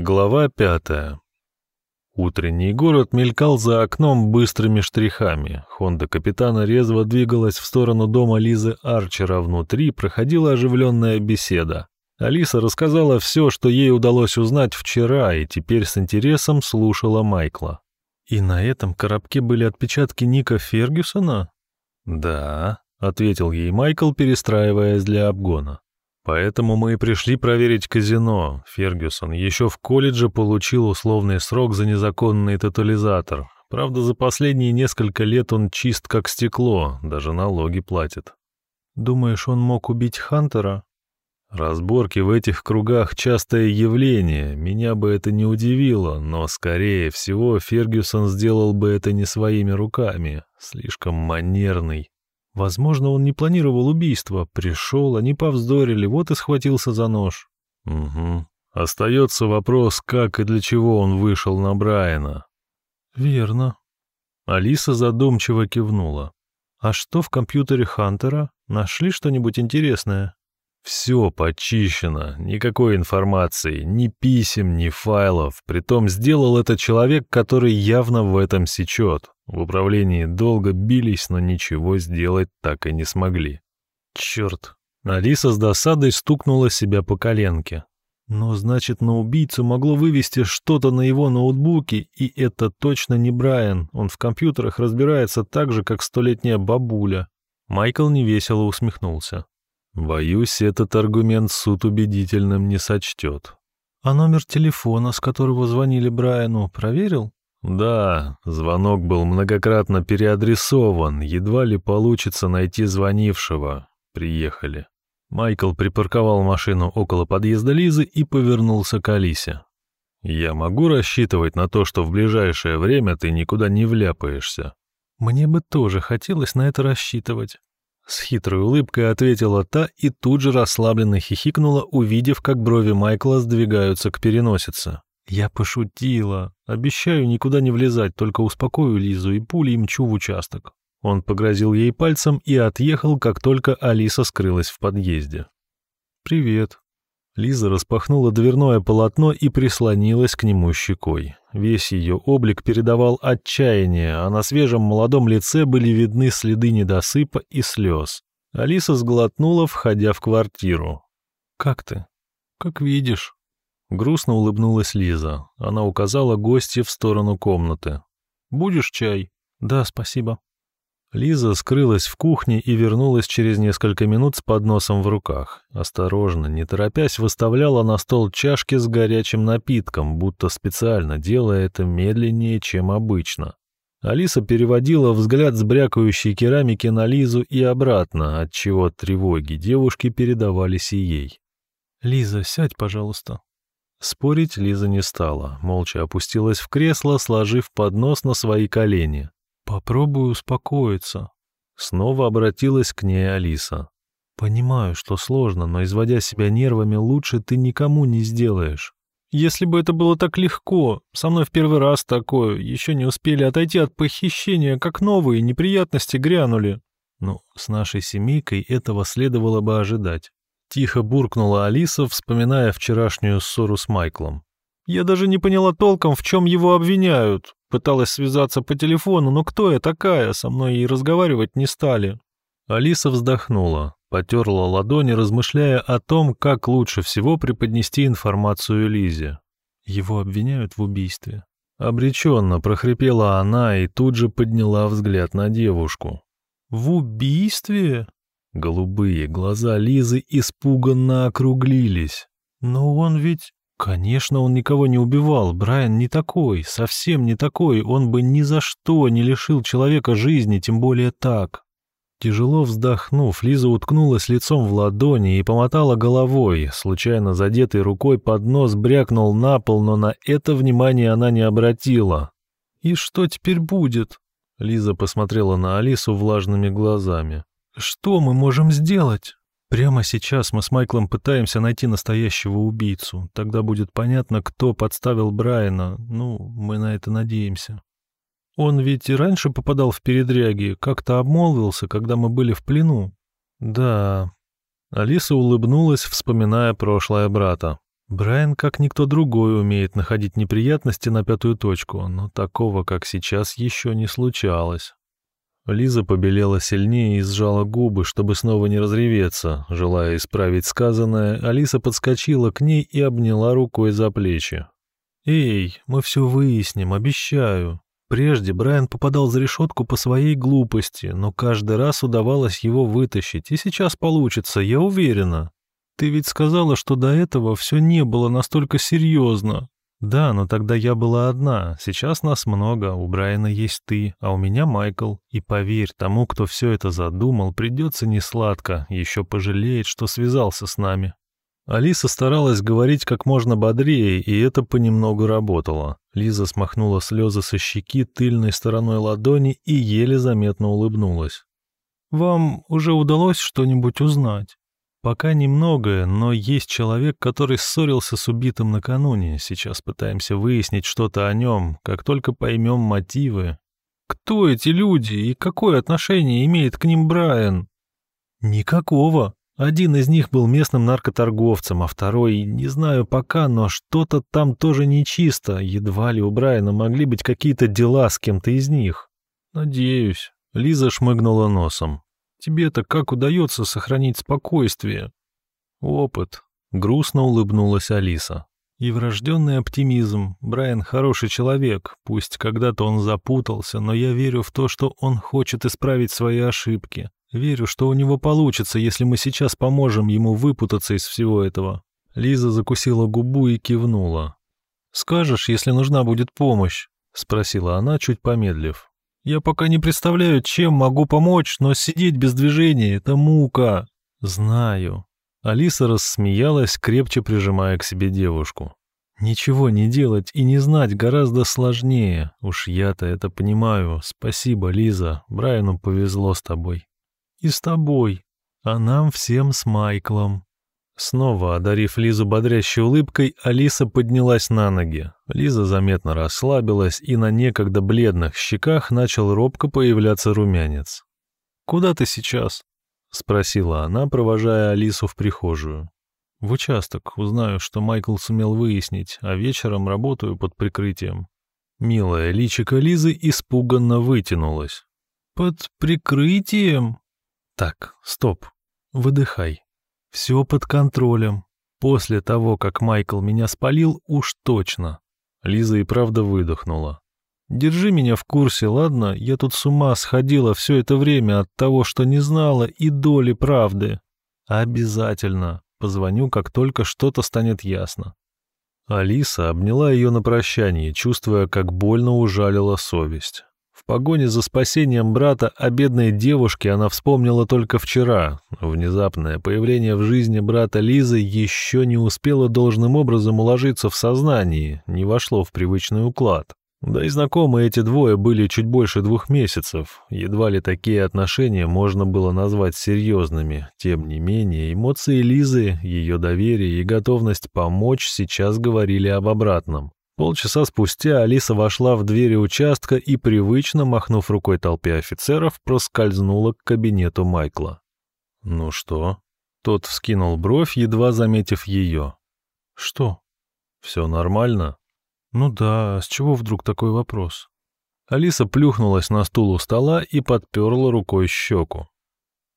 Глава пятая. Утренний город мелькал за окном быстрыми штрихами. Хонда капитана резво двигалась в сторону дома Лизы Арчера. Внутри проходила оживленная беседа. Алиса рассказала все, что ей удалось узнать вчера, и теперь с интересом слушала Майкла. «И на этом коробке были отпечатки Ника Фергюсона?» «Да», — ответил ей Майкл, перестраиваясь для обгона. Поэтому мы и пришли проверить казино. Фергюсон еще в колледже получил условный срок за незаконный тотализатор. Правда, за последние несколько лет он чист как стекло, даже налоги платит. Думаешь, он мог убить Хантера? Разборки в этих кругах частое явление, меня бы это не удивило, но, скорее всего, Фергюсон сделал бы это не своими руками, слишком манерный. Возможно, он не планировал убийство. Пришел, они повздорили, вот и схватился за нож. Угу. Остается вопрос, как и для чего он вышел на Брайана. Верно. Алиса задумчиво кивнула. А что в компьютере Хантера? Нашли что-нибудь интересное? Все почищено, никакой информации, ни писем, ни файлов. Притом сделал это человек, который явно в этом сечет. В управлении долго бились, но ничего сделать так и не смогли. Черт. Алиса с досадой стукнула себя по коленке. Но значит, на убийцу могло вывести что-то на его ноутбуке, и это точно не Брайан. Он в компьютерах разбирается так же, как столетняя бабуля. Майкл невесело усмехнулся. Боюсь, этот аргумент суд убедительным не сочтет. А номер телефона, с которого звонили Брайану, проверил? Да, звонок был многократно переадресован, едва ли получится найти звонившего. Приехали. Майкл припарковал машину около подъезда Лизы и повернулся к Алисе. «Я могу рассчитывать на то, что в ближайшее время ты никуда не вляпаешься?» «Мне бы тоже хотелось на это рассчитывать». С хитрой улыбкой ответила та и тут же расслабленно хихикнула, увидев, как брови Майкла сдвигаются к переносице. «Я пошутила. Обещаю никуда не влезать, только успокою Лизу и пулей мчу в участок». Он погрозил ей пальцем и отъехал, как только Алиса скрылась в подъезде. «Привет». Лиза распахнула дверное полотно и прислонилась к нему щекой. Весь ее облик передавал отчаяние, а на свежем молодом лице были видны следы недосыпа и слез. Алиса сглотнула, входя в квартиру. «Как ты?» «Как видишь». Грустно улыбнулась Лиза. Она указала гостье в сторону комнаты. «Будешь чай?» «Да, спасибо». Лиза скрылась в кухне и вернулась через несколько минут с подносом в руках. Осторожно, не торопясь, выставляла на стол чашки с горячим напитком, будто специально делая это медленнее, чем обычно. Алиса переводила взгляд с брякающей керамики на Лизу и обратно, отчего тревоги девушки передавались и ей. «Лиза, сядь, пожалуйста», Спорить Лиза не стала, молча опустилась в кресло, сложив поднос на свои колени. «Попробуй успокоиться». Снова обратилась к ней Алиса. «Понимаю, что сложно, но изводя себя нервами лучше ты никому не сделаешь. Если бы это было так легко, со мной в первый раз такое, еще не успели отойти от похищения, как новые неприятности грянули. Ну, с нашей семейкой этого следовало бы ожидать. Тихо буркнула Алиса, вспоминая вчерашнюю ссору с Майклом. «Я даже не поняла толком, в чем его обвиняют. Пыталась связаться по телефону, но кто я такая? Со мной и разговаривать не стали». Алиса вздохнула, потерла ладони, размышляя о том, как лучше всего преподнести информацию Лизе. Его обвиняют в убийстве. Обреченно прохрипела она и тут же подняла взгляд на девушку. «В убийстве?» Голубые глаза Лизы испуганно округлились. «Но он ведь...» «Конечно, он никого не убивал. Брайан не такой, совсем не такой. Он бы ни за что не лишил человека жизни, тем более так». Тяжело вздохнув, Лиза уткнулась лицом в ладони и помотала головой. Случайно задетой рукой под нос брякнул на пол, но на это внимание она не обратила. «И что теперь будет?» Лиза посмотрела на Алису влажными глазами. Что мы можем сделать? Прямо сейчас мы с Майклом пытаемся найти настоящего убийцу. Тогда будет понятно, кто подставил Брайана. Ну, мы на это надеемся. Он ведь и раньше попадал в передряги, как-то обмолвился, когда мы были в плену. Да. Алиса улыбнулась, вспоминая прошлое брата. Брайан, как никто другой, умеет находить неприятности на пятую точку, но такого, как сейчас, еще не случалось. Лиза побелела сильнее и сжала губы, чтобы снова не разреветься. Желая исправить сказанное, Алиса подскочила к ней и обняла рукой за плечи. «Эй, мы все выясним, обещаю. Прежде Брайан попадал за решетку по своей глупости, но каждый раз удавалось его вытащить, и сейчас получится, я уверена. Ты ведь сказала, что до этого все не было настолько серьезно. Да, но тогда я была одна, сейчас нас много, у Брайана есть ты, а у меня Майкл. И поверь, тому, кто все это задумал, придется несладко, еще пожалеет, что связался с нами. Алиса старалась говорить как можно бодрее, и это понемногу работало. Лиза смахнула слезы со щеки тыльной стороной ладони и еле заметно улыбнулась. «Вам уже удалось что-нибудь узнать?» Пока немногое, но есть человек, который ссорился с убитым накануне. Сейчас пытаемся выяснить что-то о нем, как только поймем мотивы. Кто эти люди и какое отношение имеет к ним Брайан? Никакого. Один из них был местным наркоторговцем, а второй, не знаю пока, но что-то там тоже нечисто. Едва ли у Брайана могли быть какие-то дела с кем-то из них. Надеюсь. Лиза шмыгнула носом. Тебе-то как удается сохранить спокойствие?» «Опыт», — грустно улыбнулась Алиса. «И врожденный оптимизм. Брайан хороший человек, пусть когда-то он запутался, но я верю в то, что он хочет исправить свои ошибки. Верю, что у него получится, если мы сейчас поможем ему выпутаться из всего этого». Лиза закусила губу и кивнула. «Скажешь, если нужна будет помощь?» — спросила она, чуть помедлив. Я пока не представляю, чем могу помочь, но сидеть без движения — это мука. Знаю. Алиса рассмеялась, крепче прижимая к себе девушку. Ничего не делать и не знать гораздо сложнее. Уж я-то это понимаю. Спасибо, Лиза. Брайану повезло с тобой. И с тобой. А нам всем с Майклом. Снова одарив Лизу бодрящей улыбкой, Алиса поднялась на ноги. Лиза заметно расслабилась, и на некогда бледных щеках начал робко появляться румянец. «Куда ты сейчас?» — спросила она, провожая Алису в прихожую. «В участок. Узнаю, что Майкл сумел выяснить, а вечером работаю под прикрытием». Милая личико Лизы испуганно вытянулась. «Под прикрытием?» «Так, стоп. Выдыхай. Все под контролем. После того, как Майкл меня спалил, уж точно. Лиза и правда выдохнула. Держи меня в курсе, ладно? Я тут с ума сходила все это время от того, что не знала и доли правды. Обязательно. Позвоню, как только что-то станет ясно. Алиса обняла ее на прощание, чувствуя, как больно ужалила совесть погоне за спасением брата о бедной девушке она вспомнила только вчера. Внезапное появление в жизни брата Лизы еще не успело должным образом уложиться в сознании, не вошло в привычный уклад. Да и знакомые эти двое были чуть больше двух месяцев. Едва ли такие отношения можно было назвать серьезными. Тем не менее, эмоции Лизы, ее доверие и готовность помочь сейчас говорили об обратном. Полчаса спустя Алиса вошла в двери участка и, привычно махнув рукой толпе офицеров, проскользнула к кабинету Майкла. «Ну что?» Тот вскинул бровь, едва заметив ее. «Что?» «Все нормально?» «Ну да, с чего вдруг такой вопрос?» Алиса плюхнулась на стул у стола и подперла рукой щеку.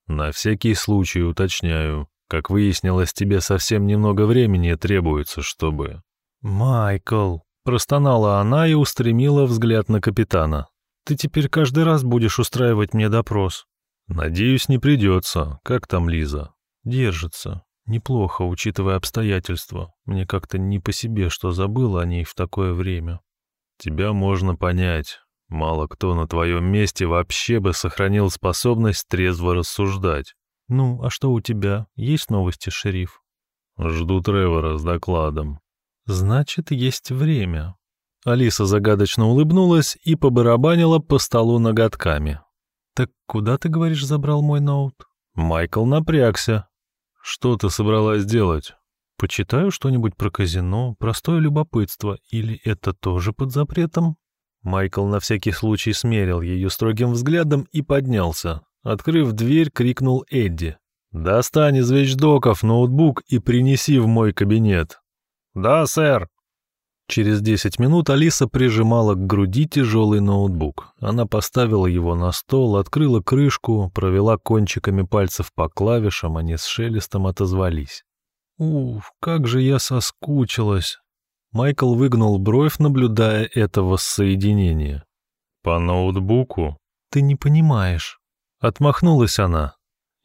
«На всякий случай уточняю. Как выяснилось, тебе совсем немного времени требуется, чтобы...» «Майкл!» Простонала она и устремила взгляд на капитана. «Ты теперь каждый раз будешь устраивать мне допрос?» «Надеюсь, не придется. Как там Лиза?» «Держится. Неплохо, учитывая обстоятельства. Мне как-то не по себе, что забыл о ней в такое время». «Тебя можно понять. Мало кто на твоем месте вообще бы сохранил способность трезво рассуждать». «Ну, а что у тебя? Есть новости, шериф?» «Жду Тревора с докладом. Значит, есть время. Алиса загадочно улыбнулась и побарабанила по столу ноготками. «Так куда, ты говоришь, забрал мой ноут?» Майкл напрягся. «Что ты собралась делать?» «Почитаю что-нибудь про казино, простое любопытство, или это тоже под запретом?» Майкл на всякий случай смерил ее строгим взглядом и поднялся. Открыв дверь, крикнул Эдди. «Достань из вещдоков ноутбук и принеси в мой кабинет. «Да, сэр». Через 10 минут Алиса прижимала к груди тяжелый ноутбук. Она поставила его на стол, открыла крышку, провела кончиками пальцев по клавишам, они с шелестом отозвались. «Уф, как же я соскучилась!» Майкл выгнул бровь, наблюдая это воссоединение. «По ноутбуку?» «Ты не понимаешь». Отмахнулась она.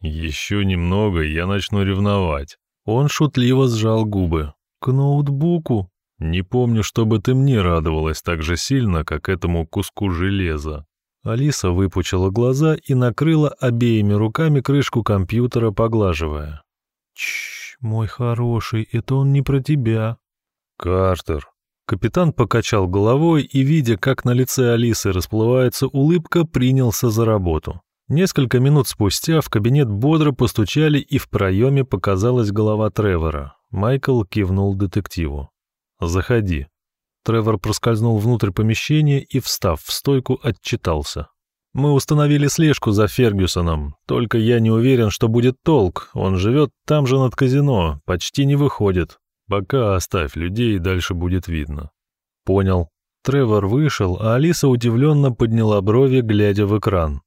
«Еще немного, я начну ревновать». Он шутливо сжал губы. «К ноутбуку?» «Не помню, чтобы ты мне радовалась так же сильно, как этому куску железа». Алиса выпучила глаза и накрыла обеими руками крышку компьютера, поглаживая. «Чш, мой хороший, это он не про тебя». «Картер». Капитан покачал головой и, видя, как на лице Алисы расплывается улыбка, принялся за работу. Несколько минут спустя в кабинет бодро постучали, и в проеме показалась голова Тревора. Майкл кивнул детективу. «Заходи». Тревор проскользнул внутрь помещения и, встав в стойку, отчитался. «Мы установили слежку за Фергюсоном, только я не уверен, что будет толк. Он живет там же над казино, почти не выходит. Пока оставь людей, дальше будет видно». «Понял». Тревор вышел, а Алиса удивленно подняла брови, глядя в экран.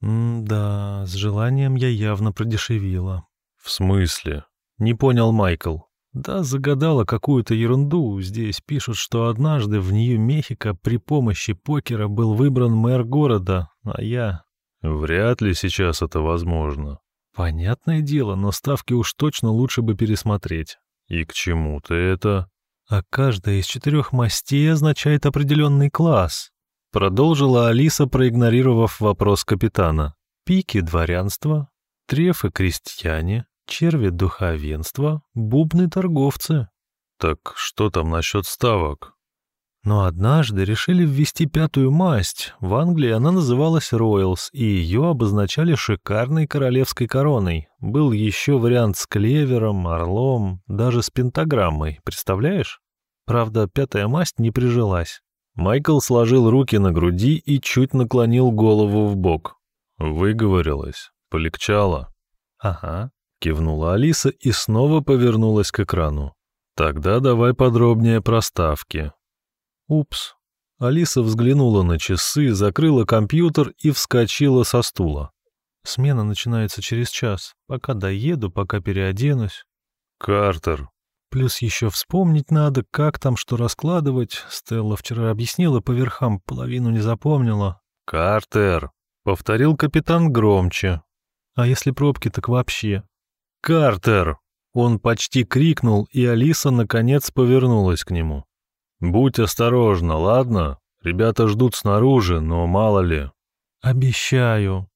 «Да, с желанием я явно продешевила». «В смысле?» — не понял Майкл. Да, загадала какую-то ерунду. Здесь пишут, что однажды в Нью-Мехико при помощи покера был выбран мэр города, а я... Вряд ли сейчас это возможно. Понятное дело, но ставки уж точно лучше бы пересмотреть. И к чему ты это? А каждая из четырех мастей означает определенный класс. Продолжила Алиса, проигнорировав вопрос капитана. Пики дворянства, трефы крестьяне, черви духовенства, бубны торговцы. Так что там насчет ставок? Но однажды решили ввести пятую масть. В Англии она называлась Ройлс, и ее обозначали шикарной королевской короной. Был еще вариант с клевером, орлом, даже с пентаграммой, представляешь? Правда, пятая масть не прижилась. Майкл сложил руки на груди и чуть наклонил голову в бок. Выговорилась, полегчало. Ага, Кивнула Алиса и снова повернулась к экрану. «Тогда давай подробнее про ставки». «Упс». Алиса взглянула на часы, закрыла компьютер и вскочила со стула. «Смена начинается через час. Пока доеду, пока переоденусь». «Картер». «Плюс еще вспомнить надо, как там что раскладывать. Стелла вчера объяснила по верхам, половину не запомнила». «Картер», — повторил капитан громче. «А если пробки, так вообще. «Картер!» Он почти крикнул, и Алиса наконец повернулась к нему. «Будь осторожна, ладно? Ребята ждут снаружи, но мало ли». «Обещаю».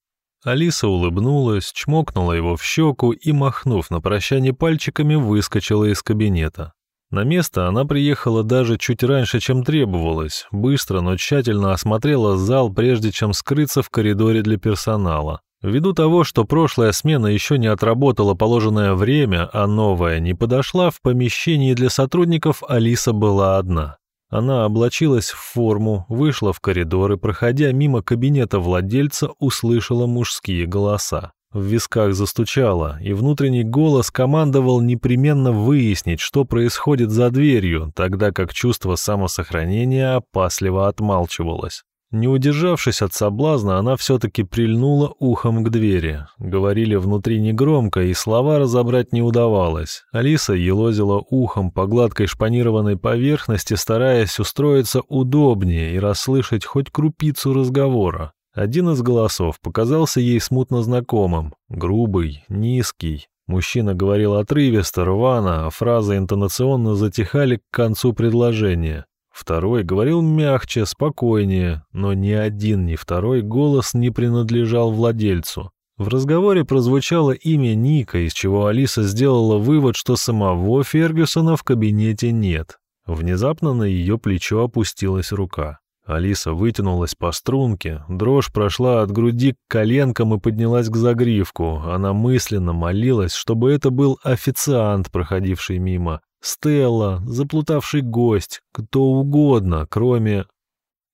Алиса улыбнулась, чмокнула его в щеку и, махнув на прощание пальчиками, выскочила из кабинета. На место она приехала даже чуть раньше, чем требовалось, быстро, но тщательно осмотрела зал, прежде чем скрыться в коридоре для персонала. Ввиду того, что прошлая смена еще не отработала положенное время, а новая не подошла, в помещении для сотрудников Алиса была одна. Она облачилась в форму, вышла в коридор и, проходя мимо кабинета владельца, услышала мужские голоса. В висках застучало, и внутренний голос командовал непременно выяснить, что происходит за дверью, тогда как чувство самосохранения опасливо отмалчивалось. Не удержавшись от соблазна, она все-таки прильнула ухом к двери. Говорили внутри негромко, и слова разобрать не удавалось. Алиса елозила ухом по гладкой шпанированной поверхности, стараясь устроиться удобнее и расслышать хоть крупицу разговора. Один из голосов показался ей смутно знакомым. Грубый, низкий. Мужчина говорил отрывисто, рвано, а фразы интонационно затихали к концу предложения. Второй говорил мягче, спокойнее, но ни один, ни второй голос не принадлежал владельцу. В разговоре прозвучало имя Ника, из чего Алиса сделала вывод, что самого Фергюсона в кабинете нет. Внезапно на ее плечо опустилась рука. Алиса вытянулась по струнке, дрожь прошла от груди к коленкам и поднялась к загривку. Она мысленно молилась, чтобы это был официант, проходивший мимо. Стелла, заплутавший гость, кто угодно, кроме...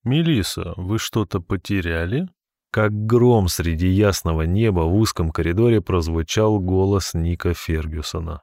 Мелиса, вы что-то потеряли?» Как гром среди ясного неба в узком коридоре прозвучал голос Ника Фергюсона.